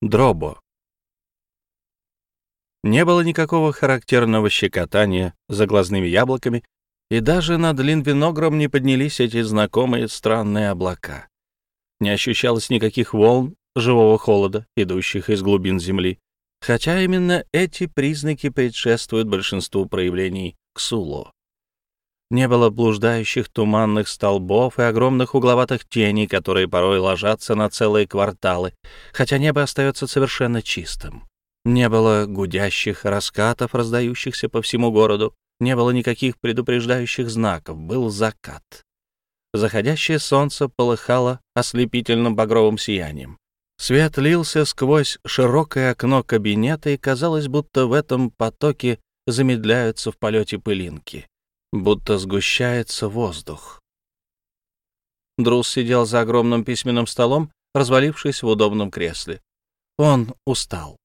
Дробо. Не было никакого характерного щекотания за глазными яблоками, и даже над Линвиногром не поднялись эти знакомые странные облака. Не ощущалось никаких волн живого холода, идущих из глубин земли, хотя именно эти признаки предшествуют большинству проявлений ксуло. Не было блуждающих туманных столбов и огромных угловатых теней, которые порой ложатся на целые кварталы, хотя небо остается совершенно чистым. Не было гудящих раскатов, раздающихся по всему городу. Не было никаких предупреждающих знаков. Был закат. Заходящее солнце полыхало ослепительным багровым сиянием. Свет лился сквозь широкое окно кабинета, и казалось, будто в этом потоке замедляются в полете пылинки будто сгущается воздух. Друз сидел за огромным письменным столом, развалившись в удобном кресле. Он устал.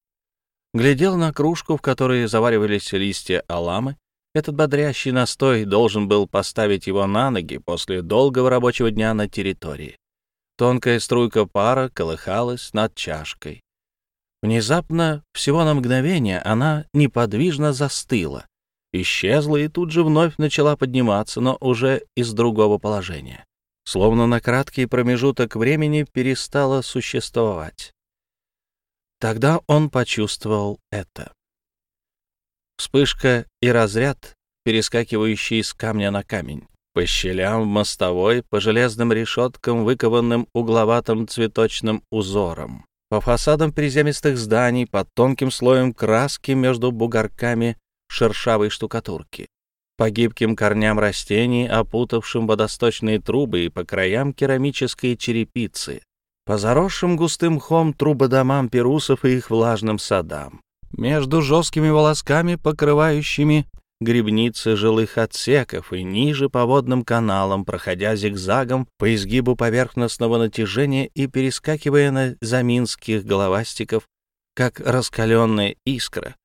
Глядел на кружку, в которой заваривались листья аламы. Этот бодрящий настой должен был поставить его на ноги после долгого рабочего дня на территории. Тонкая струйка пара колыхалась над чашкой. Внезапно, всего на мгновение, она неподвижно застыла, исчезла и тут же вновь начала подниматься, но уже из другого положения. Словно на краткий промежуток времени перестала существовать. Тогда он почувствовал это. Вспышка и разряд, перескакивающий с камня на камень. По щелям в мостовой, по железным решеткам, выкованным угловатым цветочным узором. По фасадам приземистых зданий, под тонким слоем краски между бугорками шершавой штукатурки, по гибким корням растений, опутавшим водосточные трубы и по краям керамической черепицы, по заросшим густым мхом трубодомам перусов и их влажным садам, между жесткими волосками, покрывающими грибницы жилых отсеков и ниже по водным каналам, проходя зигзагом по изгибу поверхностного натяжения и перескакивая на заминских головастиков, как раскаленная искра,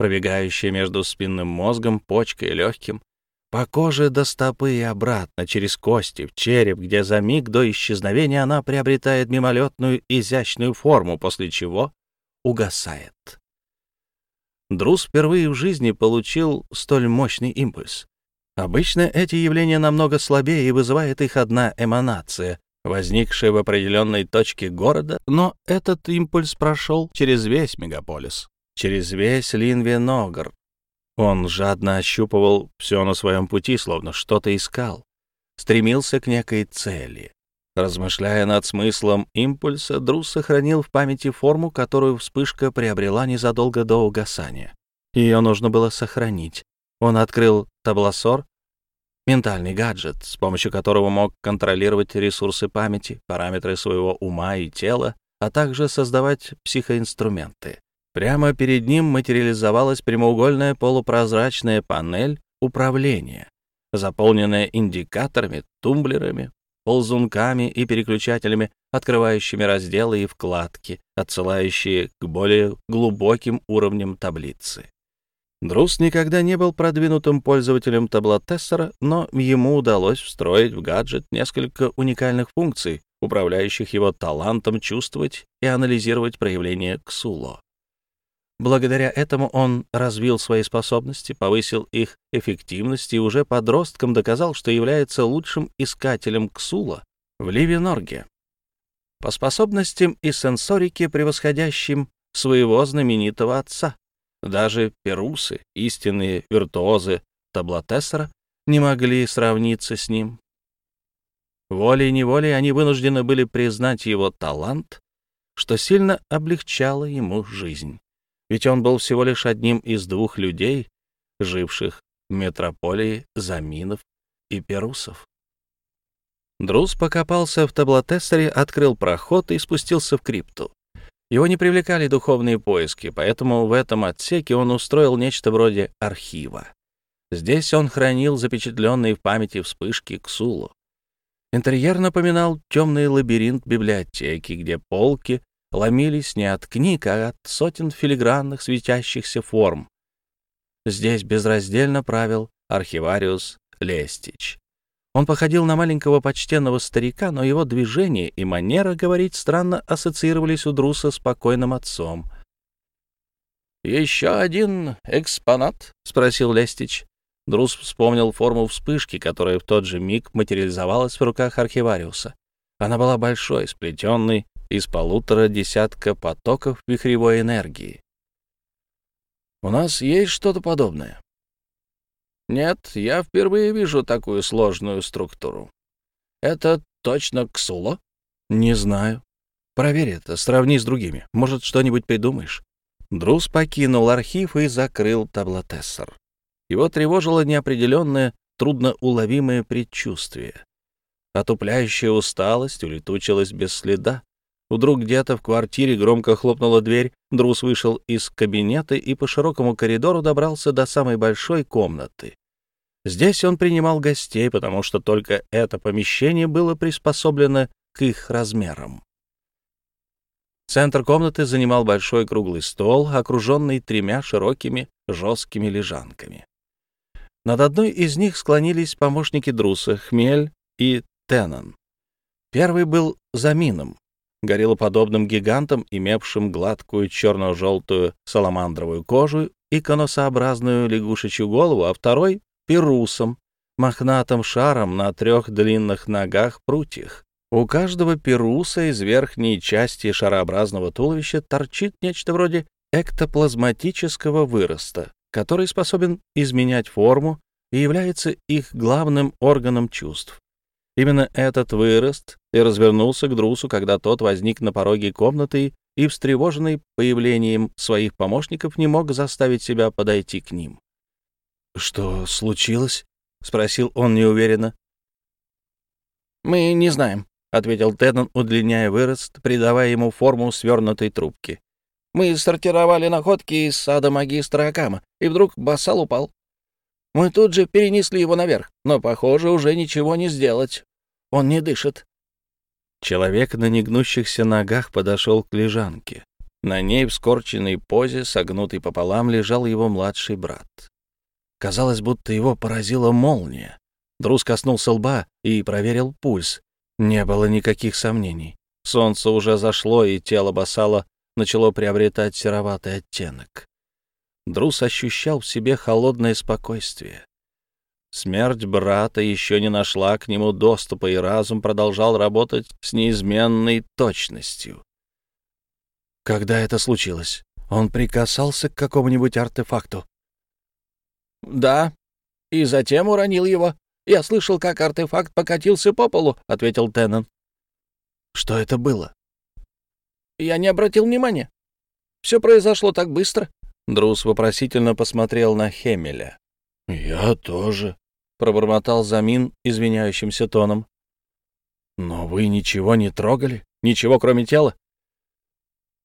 пробегающая между спинным мозгом, почкой и легким, по коже до стопы и обратно, через кости, в череп, где за миг до исчезновения она приобретает мимолетную изящную форму, после чего угасает. Друз впервые в жизни получил столь мощный импульс. Обычно эти явления намного слабее и вызывает их одна эманация, возникшая в определенной точке города, но этот импульс прошел через весь мегаполис через весь Линвеногр. Он жадно ощупывал все на своем пути, словно что-то искал, стремился к некой цели. Размышляя над смыслом импульса, Друз сохранил в памяти форму, которую вспышка приобрела незадолго до угасания. Ее нужно было сохранить. Он открыл таблосор, ментальный гаджет, с помощью которого мог контролировать ресурсы памяти, параметры своего ума и тела, а также создавать психоинструменты. Прямо перед ним материализовалась прямоугольная полупрозрачная панель управления, заполненная индикаторами, тумблерами, ползунками и переключателями, открывающими разделы и вкладки, отсылающие к более глубоким уровням таблицы. Друс никогда не был продвинутым пользователем таблотессора, но ему удалось встроить в гаджет несколько уникальных функций, управляющих его талантом чувствовать и анализировать проявления ксуло. Благодаря этому он развил свои способности, повысил их эффективность и уже подростком доказал, что является лучшим искателем ксула в Ливенорге. По способностям и сенсорике, превосходящим своего знаменитого отца. Даже перусы, истинные виртуозы таблотессора, не могли сравниться с ним. Волей-неволей они вынуждены были признать его талант, что сильно облегчало ему жизнь ведь он был всего лишь одним из двух людей, живших в метрополии Заминов и Перусов. Друз покопался в таблотессере, открыл проход и спустился в крипту. Его не привлекали духовные поиски, поэтому в этом отсеке он устроил нечто вроде архива. Здесь он хранил запечатленные в памяти вспышки Ксулу. Интерьер напоминал темный лабиринт библиотеки, где полки ломились не от книг, а от сотен филигранных светящихся форм. Здесь безраздельно правил архивариус Лестич. Он походил на маленького почтенного старика, но его движения и манера говорить странно ассоциировались у Друса с покойным отцом. «Еще один экспонат?» — спросил Лестич. Друс вспомнил форму вспышки, которая в тот же миг материализовалась в руках архивариуса. Она была большой, сплетенной из полутора десятка потоков вихревой энергии. «У нас есть что-то подобное?» «Нет, я впервые вижу такую сложную структуру. Это точно Ксуло?» «Не знаю. Проверь это, сравни с другими. Может, что-нибудь придумаешь?» Друз покинул архив и закрыл таблотессор. Его тревожило неопределенное, трудноуловимое предчувствие. Отупляющая усталость улетучилась без следа. Вдруг где-то в квартире громко хлопнула дверь, Друз вышел из кабинета и по широкому коридору добрался до самой большой комнаты. Здесь он принимал гостей, потому что только это помещение было приспособлено к их размерам. Центр комнаты занимал большой круглый стол, окруженный тремя широкими жесткими лежанками. Над одной из них склонились помощники Друса, Хмель и Теннон. Первый был Замином, гориллоподобным гигантом, имевшим гладкую черно-желтую саламандровую кожу и конусообразную лягушечью голову, а второй — Перусом, мохнатым шаром на трех длинных ногах-прутьях. У каждого перуса из верхней части шарообразного туловища торчит нечто вроде эктоплазматического выроста, который способен изменять форму и является их главным органом чувств. Именно этот вырост и развернулся к Друсу, когда тот возник на пороге комнаты и, встревоженный появлением своих помощников, не мог заставить себя подойти к ним. «Что случилось?» — спросил он неуверенно. «Мы не знаем», — ответил Теннон, удлиняя вырост, придавая ему форму свернутой трубки. «Мы сортировали находки из сада магистра Акама, и вдруг бассал упал. Мы тут же перенесли его наверх, но, похоже, уже ничего не сделать. Он не дышит». Человек на негнущихся ногах подошел к лежанке. На ней в скорченной позе, согнутый пополам, лежал его младший брат. Казалось, будто его поразила молния. Друз коснулся лба и проверил пульс. Не было никаких сомнений. Солнце уже зашло, и тело Басала начало приобретать сероватый оттенок. Друс ощущал в себе холодное спокойствие. Смерть брата еще не нашла к нему доступа, и разум продолжал работать с неизменной точностью. Когда это случилось? Он прикасался к какому-нибудь артефакту? «Да, и затем уронил его», «Я слышал, как артефакт покатился по полу», — ответил Теннон. «Что это было?» «Я не обратил внимания. Все произошло так быстро». Друз вопросительно посмотрел на Хемеля. «Я тоже», — пробормотал Замин извиняющимся тоном. «Но вы ничего не трогали? Ничего, кроме тела?»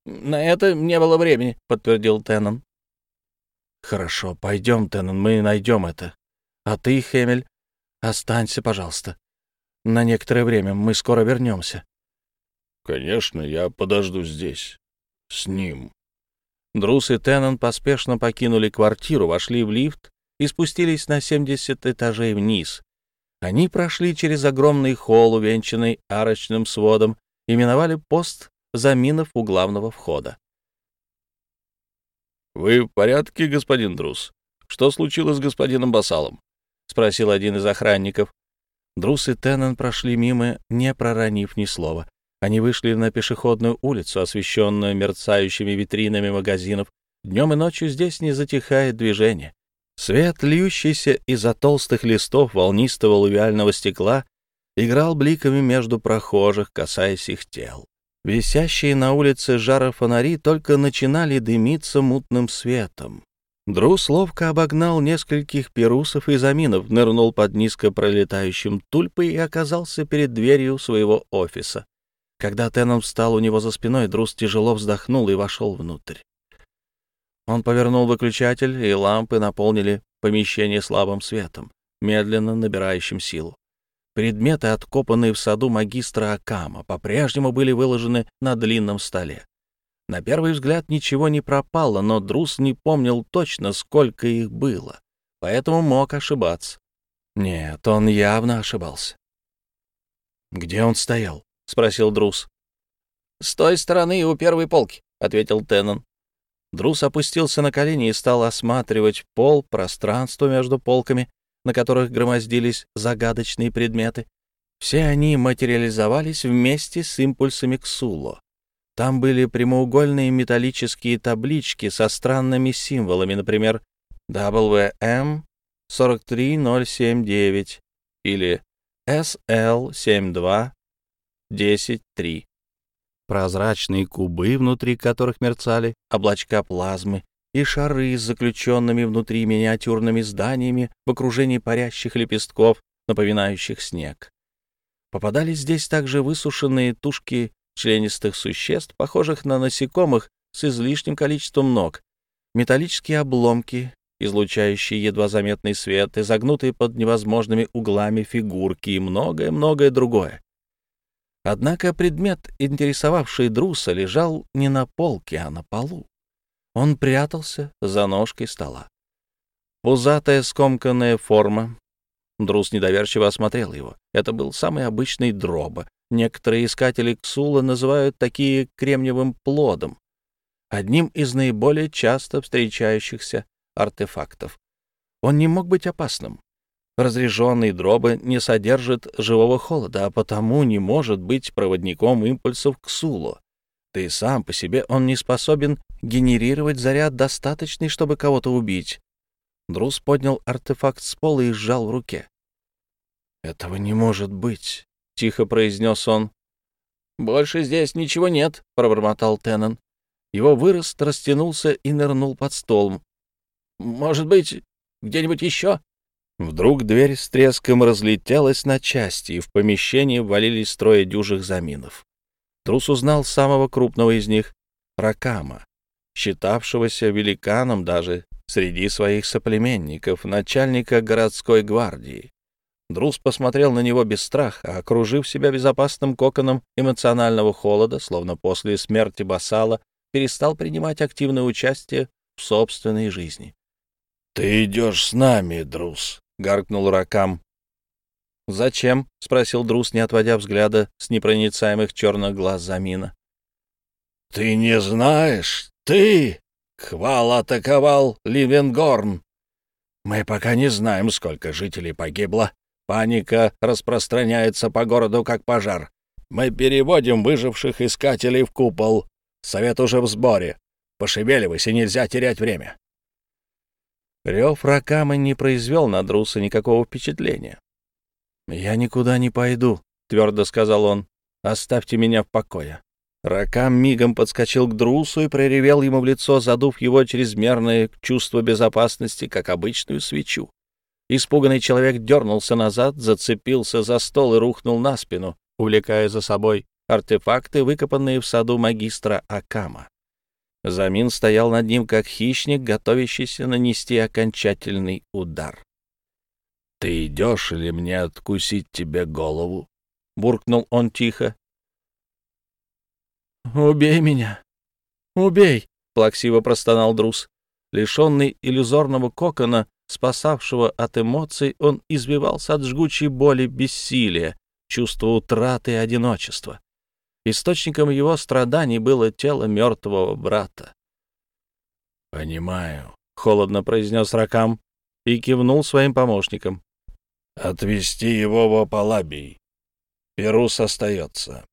«На это не было времени», — подтвердил Теннон. «Хорошо, пойдем, Теннон, мы найдем это. А ты, Хемель, Останься, пожалуйста. На некоторое время мы скоро вернемся. Конечно, я подожду здесь. С ним. Друс и Теннон поспешно покинули квартиру, вошли в лифт и спустились на 70 этажей вниз. Они прошли через огромный холл, увенчанный арочным сводом, и миновали пост заминов у главного входа. «Вы в порядке, господин Друс? Что случилось с господином Басалом?» — спросил один из охранников. Друс и Теннон прошли мимо, не проронив ни слова. Они вышли на пешеходную улицу, освещенную мерцающими витринами магазинов. Днем и ночью здесь не затихает движение. Свет, льющийся из-за толстых листов волнистого лувиального стекла, играл бликами между прохожих, касаясь их тел. Висящие на улице жара фонари только начинали дымиться мутным светом. Друс ловко обогнал нескольких перусов и заминов, нырнул под низко пролетающим тульпой и оказался перед дверью своего офиса. Когда Теном встал у него за спиной, Друс тяжело вздохнул и вошел внутрь. Он повернул выключатель, и лампы наполнили помещение слабым светом, медленно набирающим силу. Предметы, откопанные в саду магистра Акама, по-прежнему были выложены на длинном столе. На первый взгляд ничего не пропало, но Друс не помнил точно, сколько их было, поэтому мог ошибаться. Нет, он явно ошибался. «Где он стоял?» — спросил Друс. «С той стороны у первой полки», — ответил Теннон. Друс опустился на колени и стал осматривать пол, пространство между полками, на которых громоздились загадочные предметы. Все они материализовались вместе с импульсами Ксуло. Там были прямоугольные металлические таблички со странными символами, например, WM 43079 или SL72 103. Прозрачные кубы, внутри которых мерцали облачка плазмы, и шары с заключенными внутри миниатюрными зданиями в окружении парящих лепестков, напоминающих снег. Попадались здесь также высушенные тушки членистых существ, похожих на насекомых с излишним количеством ног, металлические обломки, излучающие едва заметный свет, изогнутые под невозможными углами фигурки и многое-многое другое. Однако предмет, интересовавший Друса, лежал не на полке, а на полу. Он прятался за ножкой стола. Пузатая скомканная форма, Друз недоверчиво осмотрел его. Это был самый обычный дроба. Некоторые искатели ксула называют такие кремниевым плодом, одним из наиболее часто встречающихся артефактов. Он не мог быть опасным. Разряженный дробы не содержит живого холода, а потому не может быть проводником импульсов ксулу. Да и сам по себе он не способен генерировать заряд достаточный, чтобы кого-то убить. Друз поднял артефакт с пола и сжал в руке. «Этого не может быть», — тихо произнес он. «Больше здесь ничего нет», — пробормотал Теннон. Его вырост растянулся и нырнул под стол. «Может быть, где-нибудь еще?» Вдруг дверь с треском разлетелась на части, и в помещение ввалились трое дюжих заминов. Трус узнал самого крупного из них — Ракама, считавшегося великаном даже среди своих соплеменников, начальника городской гвардии. Друз посмотрел на него без страха, окружив себя безопасным коконом эмоционального холода, словно после смерти Басала перестал принимать активное участие в собственной жизни. — Ты идешь с нами, Друз, — гаркнул Ракам. «Зачем?» — спросил Друз, не отводя взгляда с непроницаемых черных глаз Замина. «Ты не знаешь? Ты!» Хвал атаковал Ливенгорн. Мы пока не знаем, сколько жителей погибло. Паника распространяется по городу, как пожар. Мы переводим выживших искателей в купол. Совет уже в сборе. Пошевеливайся, нельзя терять время. Рев Ракамы не произвел на Друса никакого впечатления. «Я никуда не пойду», — твердо сказал он. «Оставьте меня в покое». Ракам мигом подскочил к Друсу и проревел ему в лицо, задув его чрезмерное чувство безопасности, как обычную свечу. Испуганный человек дернулся назад, зацепился за стол и рухнул на спину, увлекая за собой артефакты, выкопанные в саду магистра Акама. Замин стоял над ним, как хищник, готовящийся нанести окончательный удар. — Ты идешь или мне откусить тебе голову? — буркнул он тихо. «Убей меня! Убей!» — плаксиво простонал Друз. Лишенный иллюзорного кокона, спасавшего от эмоций, он извивался от жгучей боли бессилия, чувства утраты и одиночества. Источником его страданий было тело мертвого брата. «Понимаю», — холодно произнес Ракам и кивнул своим помощникам. «Отвезти его в Апалабий. Перус остается.